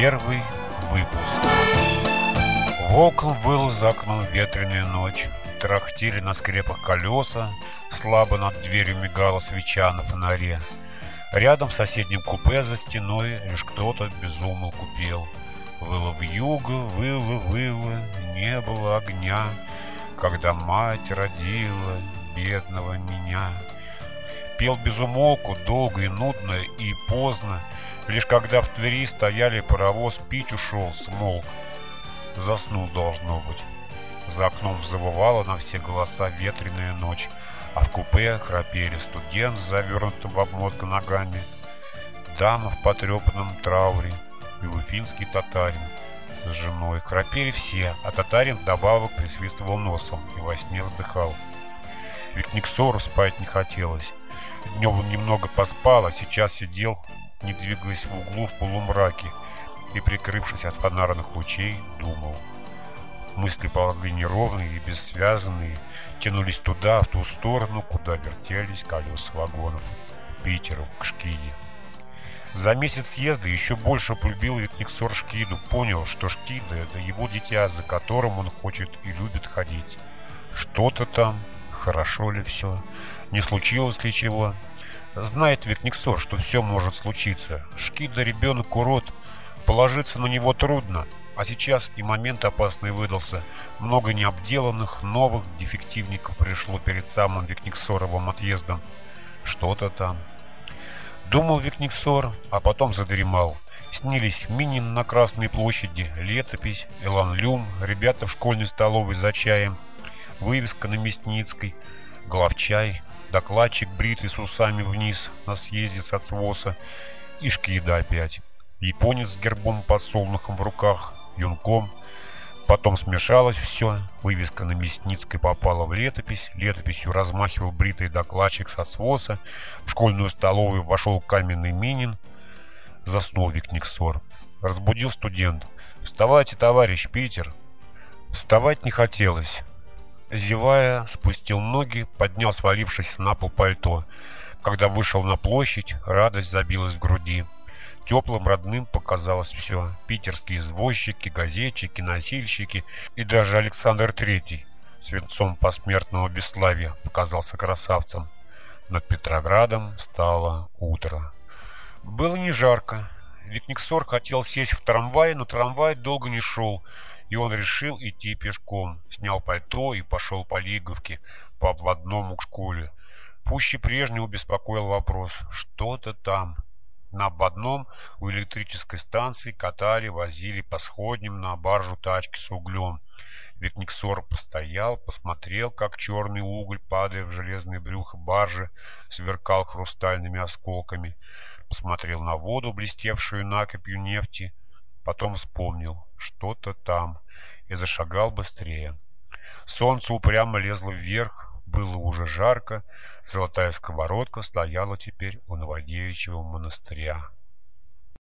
Первый выпуск. Волком выл за окном ветреная ночь. Трахтели на скрепах колеса, слабо над дверью мигала свеча на фонаре. Рядом в соседнем купе за стеной лишь кто-то безумно купел. Выло в юго, выло, выло, не было огня, Когда мать родила бедного меня. Пел безумолку, долго и нудно, и поздно, Лишь когда в Твери стояли паровоз, пить ушел, смолк. Заснул, должно быть. За окном завывала на все голоса ветреная ночь, а в купе храпели студент с завернутым в обмотку ногами, дама в потрепанном трауре и уфинский татарин с женой. Храпели все, а татарин добавок присвистывал носом и во сне вздыхал. Ведь Никсору спать не хотелось. Днем он немного поспал, а сейчас сидел, не двигаясь в углу в полумраке, и, прикрывшись от фонарных лучей, думал. Мысли ползли неровные и бессвязанные, тянулись туда, в ту сторону, куда вертелись колеса вагонов. Питеру, к Шкиде. За месяц съезда еще больше полюбил Викниксор Шкиду, понял, что Шкида — это его дитя, за которым он хочет и любит ходить. Что-то там, хорошо ли все, не случилось ли чего. Знает Викниксор, что все может случиться. Шкида ребенок урод, положиться на него трудно, а сейчас и момент опасный выдался. Много необделанных, новых дефективников пришло перед самым Викниксоровым отъездом. Что-то там. Думал Викниксор, а потом задремал. Снились Минин на Красной площади, летопись, Элан Люм, ребята в школьной столовой за чаем, вывеска на Мясницкой, главчай, докладчик бритый с усами вниз на съезде с отсвоса и шкида опять. Японец с гербом подсолнухом в руках, юнком. Потом смешалось все, вывеска на Мясницкой попала в летопись, летописью размахивал бритый докладчик со своса, в школьную столовую вошел каменный Минин, заснул Викниксор. Разбудил студент. «Вставайте, товарищ Питер!» Вставать не хотелось. Зевая, спустил ноги, поднял свалившись на пол пальто. Когда вышел на площадь, радость забилась в груди. Теплым родным показалось все. Питерские извозчики, газетчики, носильщики и даже Александр Третий, свинцом посмертного бесславия, показался красавцем. Над Петроградом стало утро. Было не жарко. Викниксор хотел сесть в трамвай, но трамвай долго не шел, и он решил идти пешком. Снял пальто и пошел по Лиговке, по обводному к школе. Пуще прежнего беспокоил вопрос «Что-то там?» На обводном у электрической станции катали, возили по сходням на баржу тачки с углем. Викниксор постоял, посмотрел, как черный уголь, падая в железное брюхо баржи, сверкал хрустальными осколками. Посмотрел на воду, блестевшую накопью нефти. Потом вспомнил, что-то там, и зашагал быстрее. Солнце упрямо лезло вверх, было уже жарко, золотая сковородка стояла теперь у Новодевичьего монастыря.